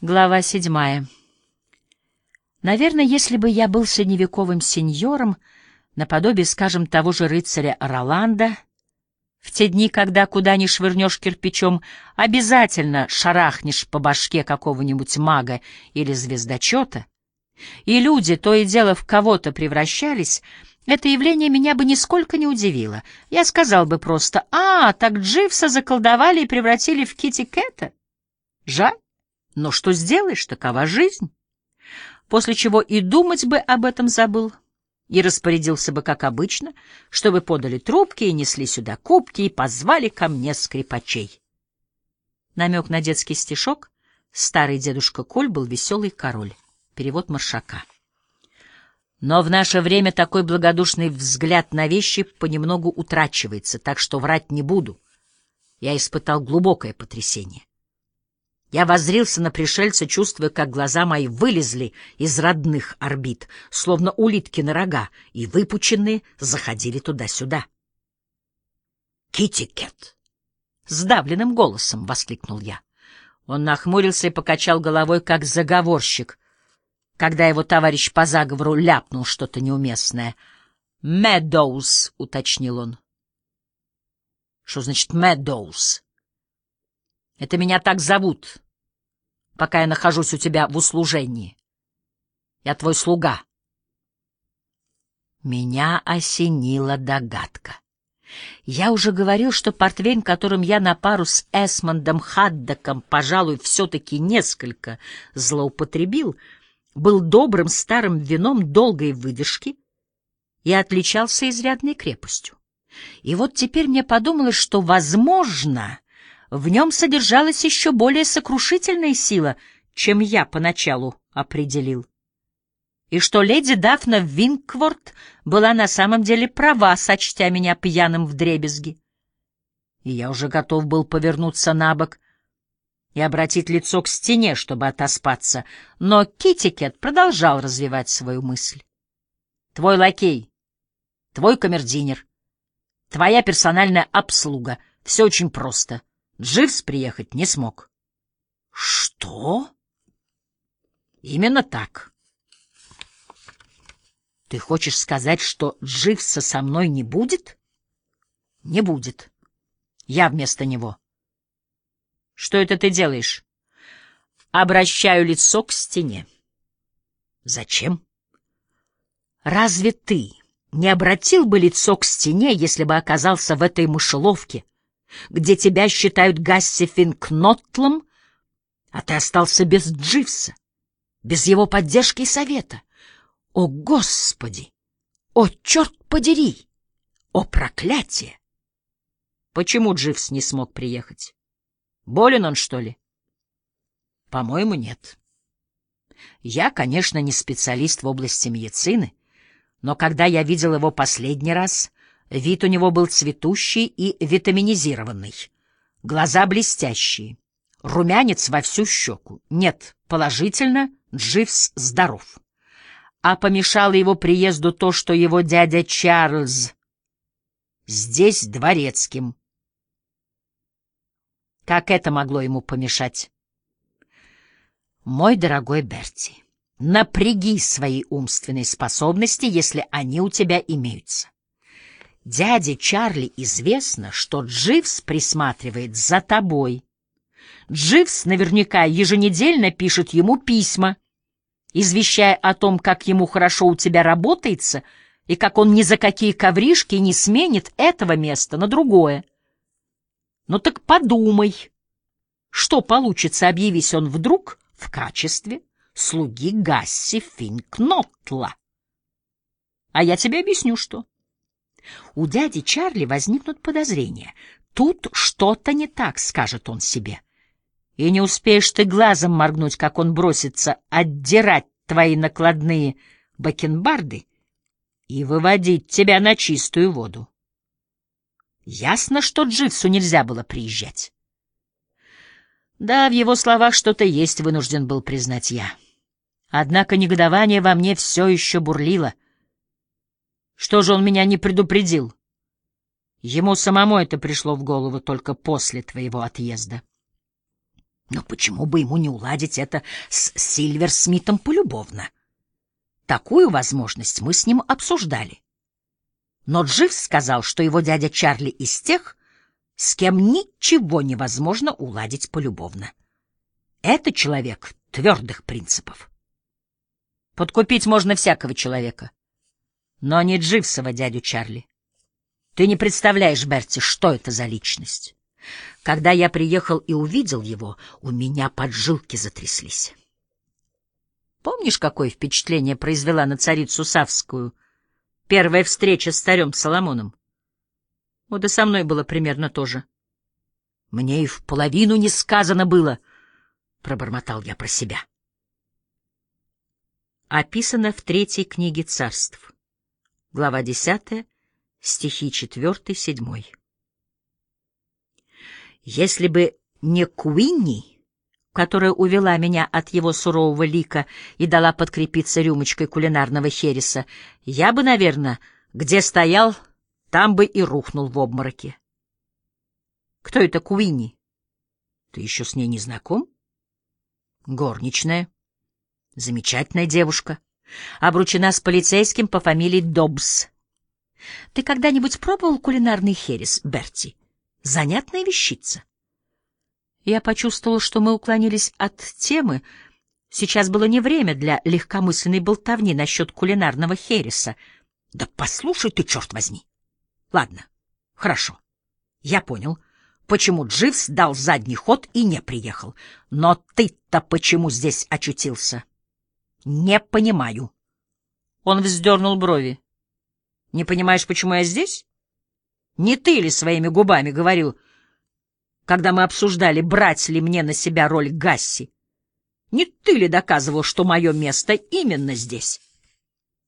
Глава седьмая. Наверное, если бы я был средневековым сеньором, наподобие, скажем, того же рыцаря Роланда, в те дни, когда куда ни швырнешь кирпичом, обязательно шарахнешь по башке какого-нибудь мага или звездочета, и люди то и дело в кого-то превращались, это явление меня бы нисколько не удивило. Я сказал бы просто «А, так Дживса заколдовали и превратили в Китти Кэта». Жаль. Но что сделаешь, такова жизнь. После чего и думать бы об этом забыл. И распорядился бы, как обычно, чтобы подали трубки и несли сюда кубки и позвали ко мне скрипачей. Намек на детский стишок «Старый дедушка Коль был веселый король». Перевод Маршака. Но в наше время такой благодушный взгляд на вещи понемногу утрачивается, так что врать не буду. Я испытал глубокое потрясение. Я воззрился на пришельца, чувствуя, как глаза мои вылезли из родных орбит, словно улитки на рога, и выпученные заходили туда-сюда. «Китти-кет!» — сдавленным голосом воскликнул я. Он нахмурился и покачал головой, как заговорщик, когда его товарищ по заговору ляпнул что-то неуместное. «Медоуз», — уточнил он. «Что значит «Медоуз»?» Это меня так зовут, пока я нахожусь у тебя в услужении. Я твой слуга. Меня осенила догадка. Я уже говорил, что портвейн, которым я на пару с Эсмондом Хаддоком, пожалуй, все-таки несколько злоупотребил, был добрым старым вином долгой выдержки и отличался изрядной крепостью. И вот теперь мне подумалось, что, возможно, в нем содержалась еще более сокрушительная сила, чем я поначалу определил. И что леди Дафна Винкворт была на самом деле права, сочтя меня пьяным в дребезги. И я уже готов был повернуться на бок и обратить лицо к стене, чтобы отоспаться, но Китикет продолжал развивать свою мысль. Твой лакей, твой камердинер, твоя персональная обслуга — все очень просто — Дживс приехать не смог. — Что? — Именно так. — Ты хочешь сказать, что Дживса со мной не будет? — Не будет. Я вместо него. — Что это ты делаешь? — Обращаю лицо к стене. — Зачем? — Разве ты не обратил бы лицо к стене, если бы оказался в этой мышеловке? — где тебя считают Гасси Финкнотлом, а ты остался без Дживса, без его поддержки и совета. О, Господи! О, черт подери! О, проклятие! Почему Дживс не смог приехать? Болен он, что ли? По-моему, нет. Я, конечно, не специалист в области медицины, но когда я видел его последний раз, Вид у него был цветущий и витаминизированный. Глаза блестящие. Румянец во всю щеку. Нет, положительно, Дживс здоров. А помешало его приезду то, что его дядя Чарльз здесь дворецким. Как это могло ему помешать? Мой дорогой Берти, напряги свои умственные способности, если они у тебя имеются. Дяде Чарли известно, что Дживс присматривает за тобой. Дживс наверняка еженедельно пишет ему письма, извещая о том, как ему хорошо у тебя работается и как он ни за какие ковришки не сменит этого места на другое. Ну так подумай, что получится, объявись он вдруг в качестве слуги Гасси Финкнотла. А я тебе объясню, что. У дяди Чарли возникнут подозрения. Тут что-то не так, скажет он себе. И не успеешь ты глазом моргнуть, как он бросится отдирать твои накладные бакенбарды и выводить тебя на чистую воду. Ясно, что Дживсу нельзя было приезжать. Да, в его словах что-то есть, вынужден был признать я. Однако негодование во мне все еще бурлило — что же он меня не предупредил? Ему самому это пришло в голову только после твоего отъезда. Но почему бы ему не уладить это с Сильверсмитом полюбовно? Такую возможность мы с ним обсуждали. Но Дживс сказал, что его дядя Чарли из тех, с кем ничего невозможно уладить полюбовно. Это человек твердых принципов. Подкупить можно всякого человека, но не Дживсова дядю Чарли. Ты не представляешь, Берти, что это за личность. Когда я приехал и увидел его, у меня поджилки затряслись. Помнишь, какое впечатление произвела на царицу Савскую первая встреча с царем Соломоном? Вот и со мной было примерно то же. Мне и в половину не сказано было, — пробормотал я про себя. Описано в третьей книге царств, глава десятая, стихи четвертый, седьмой. Если бы не Куинни, которая увела меня от его сурового лика и дала подкрепиться рюмочкой кулинарного хереса, я бы, наверное, где стоял, там бы и рухнул в обмороке. Кто это Куинни? Ты еще с ней не знаком? Горничная. Замечательная девушка. Обручена с полицейским по фамилии Добс. Ты когда-нибудь пробовал кулинарный херес, Берти? Занятная вещица. Я почувствовала, что мы уклонились от темы. Сейчас было не время для легкомысленной болтовни насчет кулинарного хереса. Да послушай ты, черт возьми! Ладно, хорошо. Я понял, почему Дживс дал задний ход и не приехал. Но ты-то почему здесь очутился? Не понимаю. Он вздернул брови. Не понимаешь, почему я здесь? Не ты ли своими губами говорил, когда мы обсуждали, брать ли мне на себя роль Гасси? Не ты ли доказывал, что мое место именно здесь?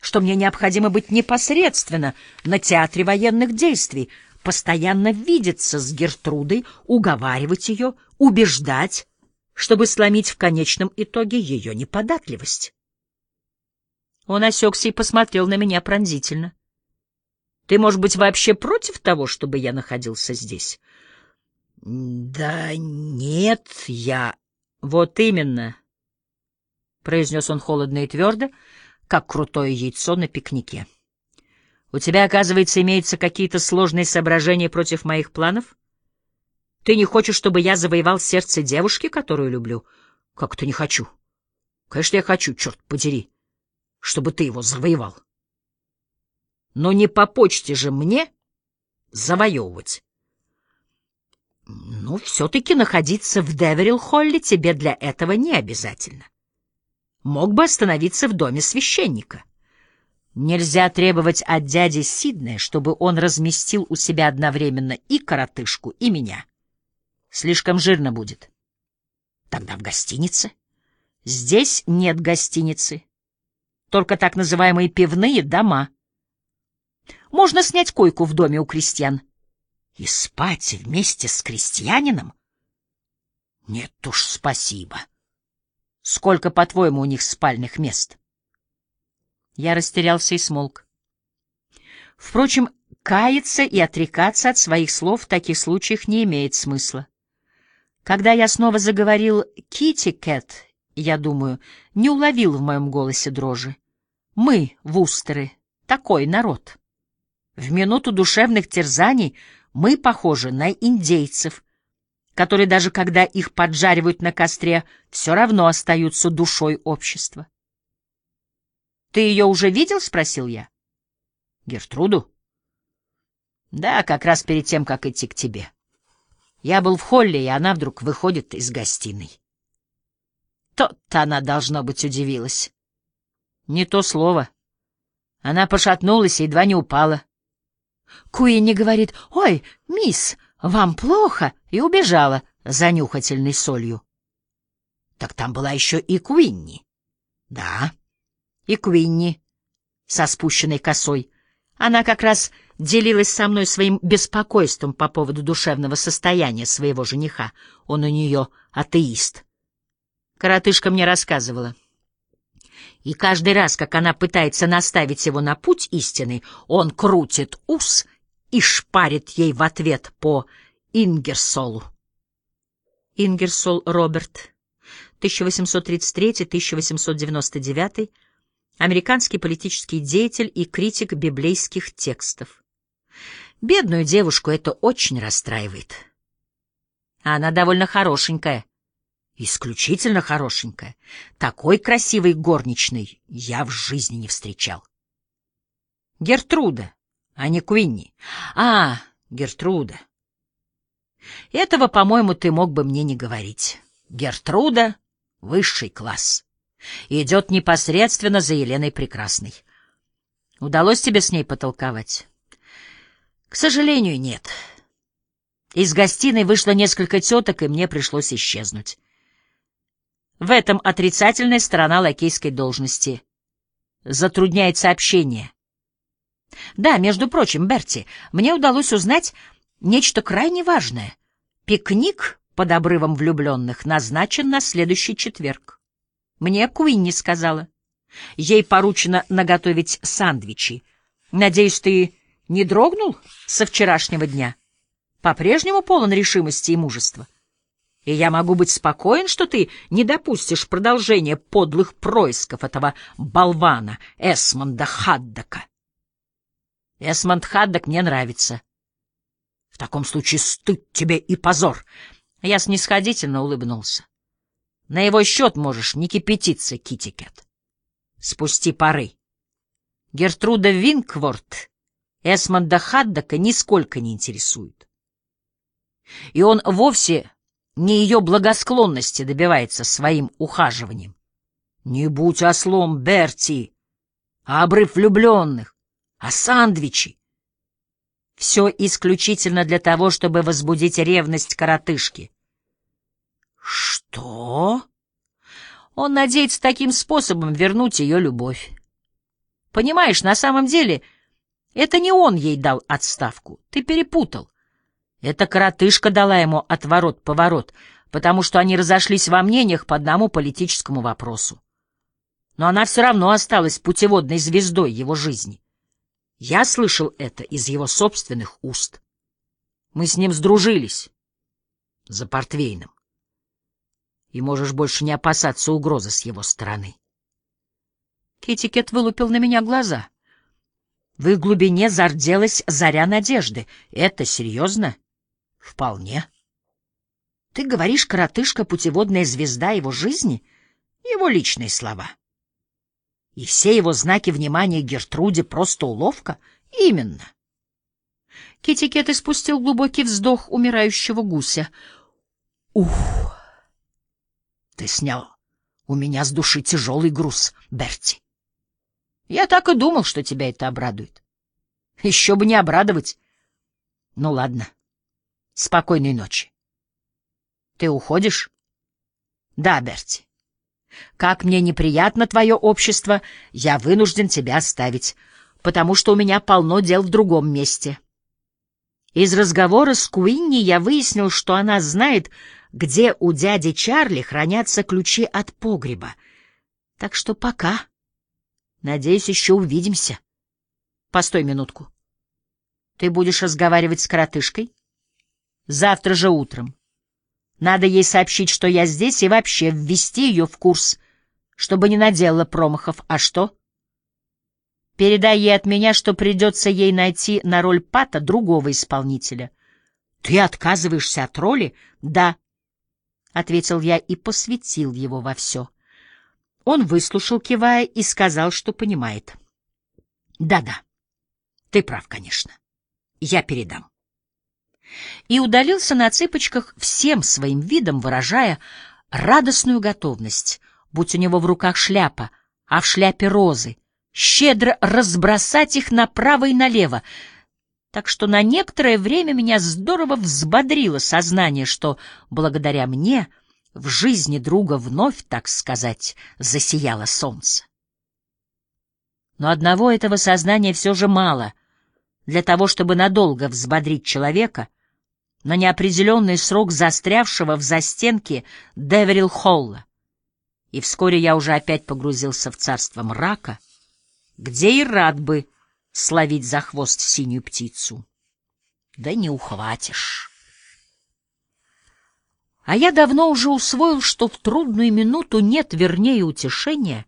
Что мне необходимо быть непосредственно на театре военных действий, постоянно видеться с Гертрудой, уговаривать ее, убеждать, чтобы сломить в конечном итоге ее неподатливость. Он осекся и посмотрел на меня пронзительно. Ты, может быть, вообще против того, чтобы я находился здесь? — Да нет, я... — Вот именно, — произнес он холодно и твердо, как крутое яйцо на пикнике. — У тебя, оказывается, имеются какие-то сложные соображения против моих планов? Ты не хочешь, чтобы я завоевал сердце девушки, которую люблю? — Как то не хочу? — Конечно, я хочу, черт подери, чтобы ты его завоевал. — но не по почте же мне завоевывать. Ну, все-таки находиться в Деверилл-Холле тебе для этого не обязательно. Мог бы остановиться в доме священника. Нельзя требовать от дяди Сиднея, чтобы он разместил у себя одновременно и коротышку, и меня. Слишком жирно будет. Тогда в гостинице. Здесь нет гостиницы. Только так называемые пивные дома — можно снять койку в доме у крестьян. И спать вместе с крестьянином? Нет уж, спасибо. Сколько, по-твоему, у них спальных мест? Я растерялся и смолк. Впрочем, каяться и отрекаться от своих слов в таких случаях не имеет смысла. Когда я снова заговорил «Китти Кэт», я думаю, не уловил в моем голосе дрожи. Мы, вустеры, такой народ. В минуту душевных терзаний мы похожи на индейцев, которые даже когда их поджаривают на костре, все равно остаются душой общества. «Ты ее уже видел?» — спросил я. «Гертруду?» «Да, как раз перед тем, как идти к тебе. Я был в холле, и она вдруг выходит из гостиной». То-то она, должно быть, удивилась. Не то слово. Она пошатнулась и едва не упала. Куинни говорит «Ой, мисс, вам плохо?» и убежала за нюхательной солью. Так там была еще и Куинни. Да, и Куинни со спущенной косой. Она как раз делилась со мной своим беспокойством по поводу душевного состояния своего жениха. Он у нее атеист. Коротышка мне рассказывала. И каждый раз, как она пытается наставить его на путь истины, он крутит ус и шпарит ей в ответ по Ингерсолу. Ингерсол Роберт, 1833-1899, американский политический деятель и критик библейских текстов. Бедную девушку это очень расстраивает. Она довольно хорошенькая. Исключительно хорошенькая. Такой красивой горничной я в жизни не встречал. Гертруда, а не Куинни. А, Гертруда. Этого, по-моему, ты мог бы мне не говорить. Гертруда — высший класс. Идет непосредственно за Еленой Прекрасной. Удалось тебе с ней потолковать? К сожалению, нет. Из гостиной вышло несколько теток, и мне пришлось исчезнуть. В этом отрицательная сторона лакейской должности. Затрудняет общение. Да, между прочим, Берти, мне удалось узнать нечто крайне важное. Пикник под обрывом влюбленных назначен на следующий четверг. Мне Куинни сказала. Ей поручено наготовить сандвичи. Надеюсь, ты не дрогнул со вчерашнего дня? По-прежнему полон решимости и мужества. И я могу быть спокоен, что ты не допустишь продолжения подлых происков этого болвана Эсмонда Хаддака. Эсмонд Хаддок мне нравится. В таком случае стыд тебе и позор. Я снисходительно улыбнулся. На его счет можешь не кипятиться, Китикет. Спусти пары. Гертруда Винкворт Эсмонда Хаддока нисколько не интересует. И он вовсе не ее благосклонности добивается своим ухаживанием. Не будь ослом, Берти, а обрыв влюбленных, а сандвичи. Все исключительно для того, чтобы возбудить ревность коротышки. Что? Он надеется таким способом вернуть ее любовь. Понимаешь, на самом деле это не он ей дал отставку. Ты перепутал. Эта коротышка дала ему отворот-поворот, потому что они разошлись во мнениях по одному политическому вопросу. Но она все равно осталась путеводной звездой его жизни. Я слышал это из его собственных уст. Мы с ним сдружились. За портвейном. И можешь больше не опасаться угрозы с его стороны. Китикет вылупил на меня глаза. В их глубине зарделась заря надежды. Это серьезно? Вполне. Ты говоришь, коротышка — путеводная звезда его жизни? Его личные слова. И все его знаки внимания Гертруде просто уловка? Именно. Китикет испустил глубокий вздох умирающего гуся. Ух! Ты снял у меня с души тяжелый груз, Берти. Я так и думал, что тебя это обрадует. Еще бы не обрадовать. Ну ладно. Спокойной ночи. Ты уходишь? Да, Берти. Как мне неприятно твое общество, я вынужден тебя оставить, потому что у меня полно дел в другом месте. Из разговора с Куинни я выяснил, что она знает, где у дяди Чарли хранятся ключи от погреба. Так что пока. Надеюсь, еще увидимся. Постой минутку. Ты будешь разговаривать с коротышкой? Завтра же утром. Надо ей сообщить, что я здесь, и вообще ввести ее в курс, чтобы не наделала промахов. А что? Передай ей от меня, что придется ей найти на роль Пата другого исполнителя. Ты отказываешься от роли? Да, — ответил я и посвятил его во все. Он выслушал, кивая, и сказал, что понимает. Да-да, ты прав, конечно. Я передам и удалился на цыпочках всем своим видом, выражая радостную готовность, будь у него в руках шляпа, а в шляпе розы, щедро разбросать их направо и налево, так что на некоторое время меня здорово взбодрило сознание, что благодаря мне в жизни друга вновь, так сказать, засияло солнце. Но одного этого сознания все же мало для того, чтобы надолго взбодрить человека, на неопределенный срок застрявшего в застенке Деверилл-Холла. И вскоре я уже опять погрузился в царство мрака, где и рад бы словить за хвост синюю птицу. Да не ухватишь. А я давно уже усвоил, что в трудную минуту нет вернее утешения,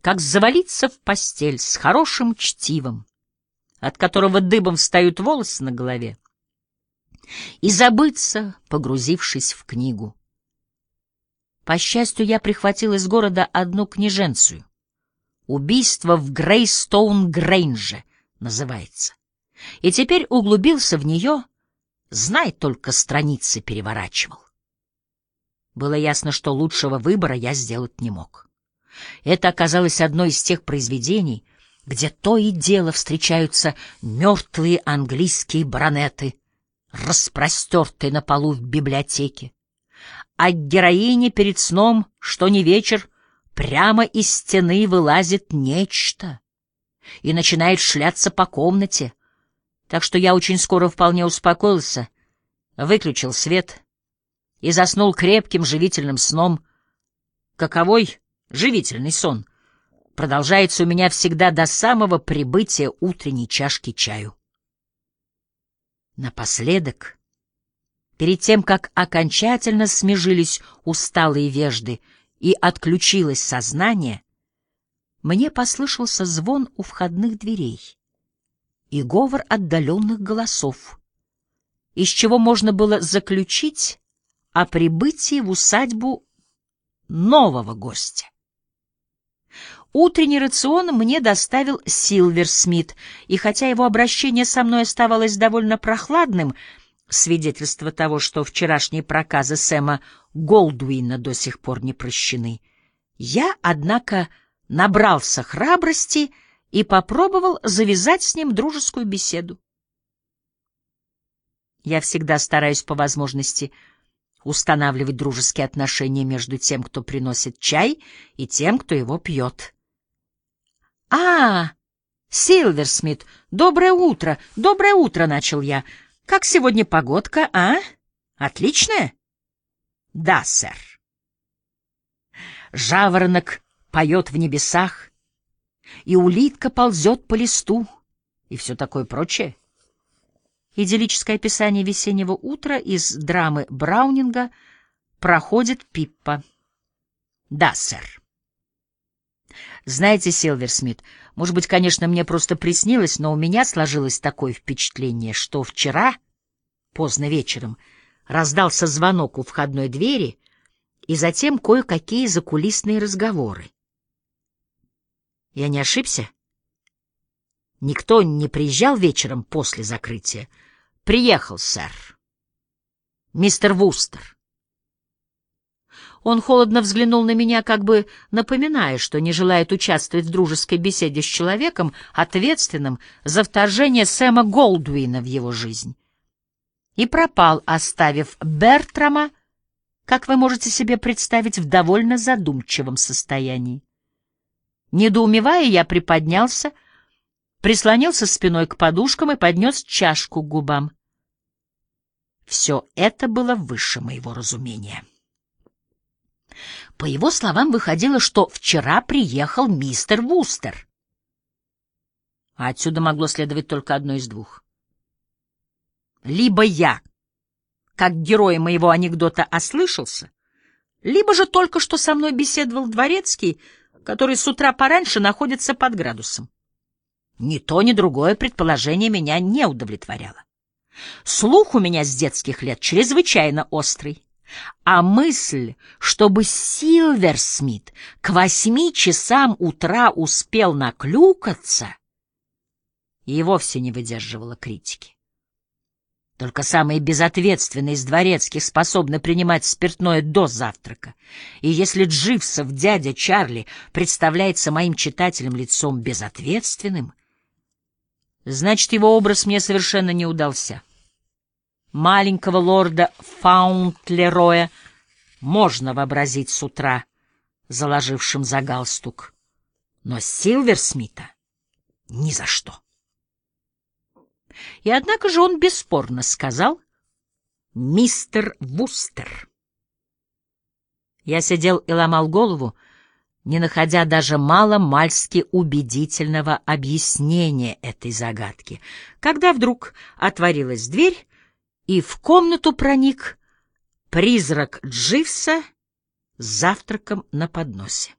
как завалиться в постель с хорошим чтивом, от которого дыбом встают волосы на голове, и забыться, погрузившись в книгу. По счастью, я прихватил из города одну книженцию. «Убийство в Грейстоун-Грейнже» называется. И теперь углубился в нее, знай только страницы переворачивал. Было ясно, что лучшего выбора я сделать не мог. Это оказалось одно из тех произведений, где то и дело встречаются мертвые английские баронеты, распростертые на полу в библиотеке. А героине перед сном, что не вечер, прямо из стены вылазит нечто и начинает шляться по комнате. Так что я очень скоро вполне успокоился, выключил свет и заснул крепким живительным сном. Каковой живительный сон продолжается у меня всегда до самого прибытия утренней чашки чаю. Напоследок, перед тем, как окончательно смежились усталые вежды и отключилось сознание, мне послышался звон у входных дверей и говор отдаленных голосов, из чего можно было заключить о прибытии в усадьбу нового гостя. Утренний рацион мне доставил Силвер Смит, и хотя его обращение со мной оставалось довольно прохладным, свидетельство того, что вчерашние проказы Сэма Голдуина до сих пор не прощены, я, однако, набрался храбрости и попробовал завязать с ним дружескую беседу. Я всегда стараюсь по возможности устанавливать дружеские отношения между тем, кто приносит чай, и тем, кто его пьет. — А, Силверсмит, доброе утро, доброе утро, — начал я. — Как сегодня погодка, а? Отличная? — Да, сэр. Жаворонок поет в небесах, и улитка ползет по листу, и все такое прочее. Идиллическое описание весеннего утра из драмы Браунинга проходит Пиппа. Да, сэр. Знаете, Силверсмит, может быть, конечно, мне просто приснилось, но у меня сложилось такое впечатление, что вчера, поздно вечером, раздался звонок у входной двери и затем кое-какие закулисные разговоры. Я не ошибся? Никто не приезжал вечером после закрытия. Приехал, сэр. Мистер Вустер. Он холодно взглянул на меня, как бы напоминая, что не желает участвовать в дружеской беседе с человеком, ответственным за вторжение Сэма Голдуина в его жизнь. И пропал, оставив Бертрама, как вы можете себе представить, в довольно задумчивом состоянии. Недоумевая, я приподнялся, прислонился спиной к подушкам и поднес чашку к губам. Все это было выше моего разумения. По его словам, выходило, что вчера приехал мистер Вустер. А отсюда могло следовать только одно из двух. Либо я, как герой моего анекдота, ослышался, либо же только что со мной беседовал дворецкий — который с утра пораньше находится под градусом. Ни то, ни другое предположение меня не удовлетворяло. Слух у меня с детских лет чрезвычайно острый, а мысль, чтобы Силверсмит к восьми часам утра успел наклюкаться, и вовсе не выдерживала критики. Только самые безответственные из дворецких способны принимать спиртное до завтрака. И если Дживсов дядя Чарли представляется моим читателям лицом безответственным, значит, его образ мне совершенно не удался. Маленького лорда Фаунтлероя можно вообразить с утра, заложившим за галстук, но Силверсмита ни за что. И однако же он бесспорно сказал «Мистер Вустер». Я сидел и ломал голову, не находя даже мало-мальски убедительного объяснения этой загадки, когда вдруг отворилась дверь, и в комнату проник Призрак Дживса с завтраком на подносе.